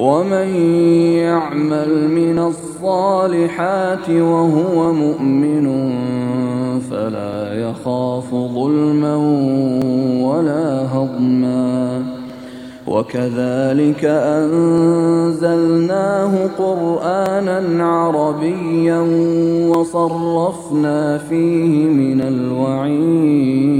ومن يعمل من الصالحات وهو مؤمن فلا يخاف ظلما ولا هضما. وكذلك أنزلناه قرآنا عربيا وصرفنا فيه من الوعيد.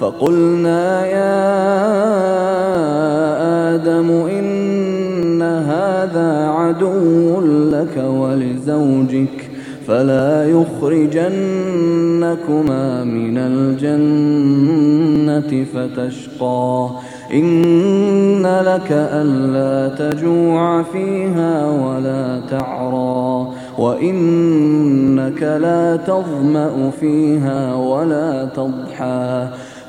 فقلنا يا آدم إن هذا عدو لك ولزوجك فلا يخرجنكما من الجنة فتشقى. إن لك ألا تجوع فيها ولا تعرى. وإنك لا تظمأ فيها ولا تضحى.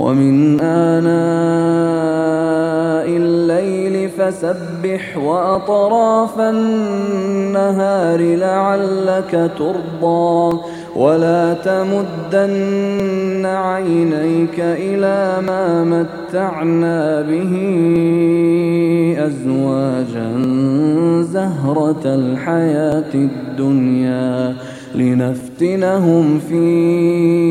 ومن آناء الليل فسبح وأطراف النهار لعلك ترضى ولا تمدن عينيك إلى ما متعنا به أزواجا زهرة الحياة الدنيا لنفتنهم فيه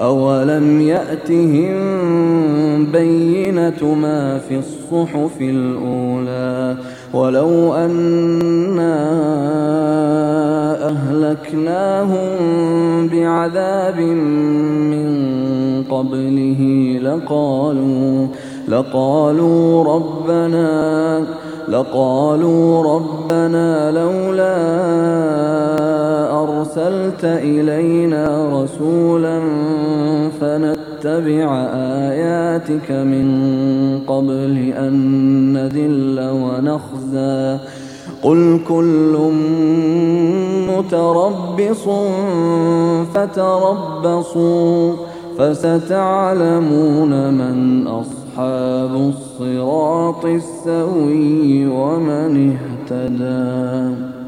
أولم يأتهم بينة ما في الصحف الأولى ولو أنا أهلكناهم بعذاب من قبله لقالوا لقالوا ربنا لقالوا ربنا لولا أرسلت إلينا رسولا فنتبع آياتك من قبل أن نذل ونخزى. قل كل متربص فتربصوا فستعلمون من أصحاب الصراط السوي ومن اهتدى